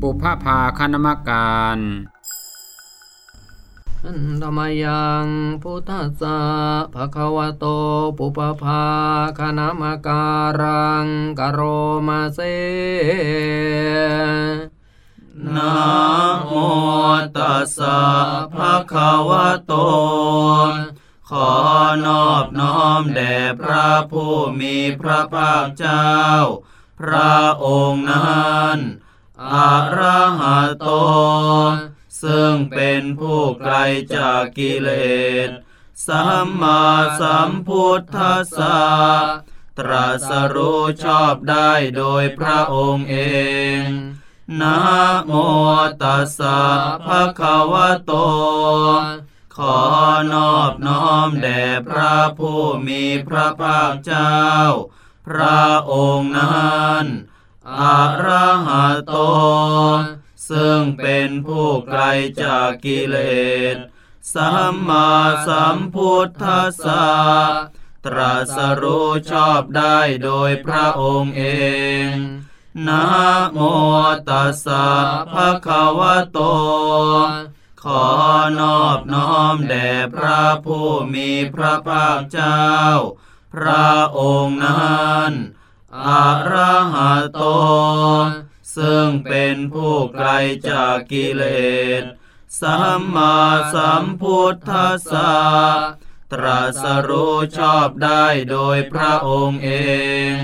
ปุพพภาคณมการอันธรรมยังพุทธัสสะภะคะวะโตปุปภาคณามการังกโรมาเซนะโมตัสสะภะคะวะโต ขอนอบน้อมแด่พระผู้มีพระภาคเจ้า พระองค์นั้นอะระหะโต ซึ่งเป็นผู้ไกลจากกิเลส สัมมาสัมพุทธัสสะตรัสรู้ชอบได้โดยพระองค์เองนะโมตัสสะภะคะวะโต ขอนอบน้อมแด่พระผู้มีพระภาคเจ้า พระองค์นั้นอะระหะโต ซึ่งเป็นผู้ไกลจากกิเลส สัมมาสัมพุทธัสสะตรัสรู้ชอบได้โดยพระองค์เอง นะโมตัสสะภะคะวะโต ขอนอบน้อมแด่พระผู้มีพระภาคเจ้า พระองค์นั้นอะระหะโต ซึ่งเป็นผู้ไกลจากกิเลส สัมมาสัมพุทธัสสะตรัสรู้ชอบได้โดยพระองค์เอง